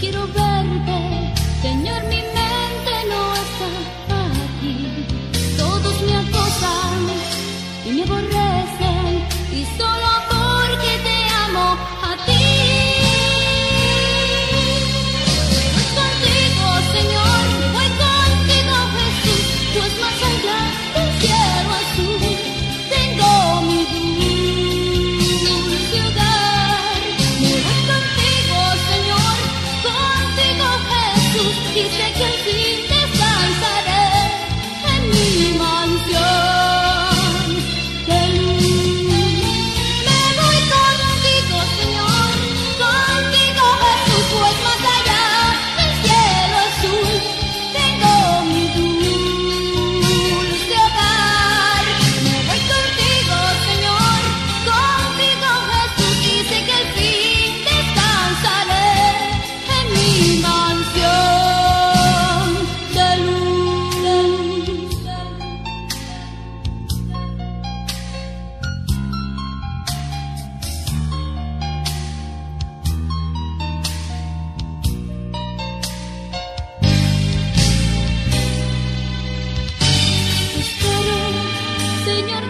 quiero verte, Señor, mi mente no está aquí. Todos me acosan y me aborrecen y solo que você quer. Señor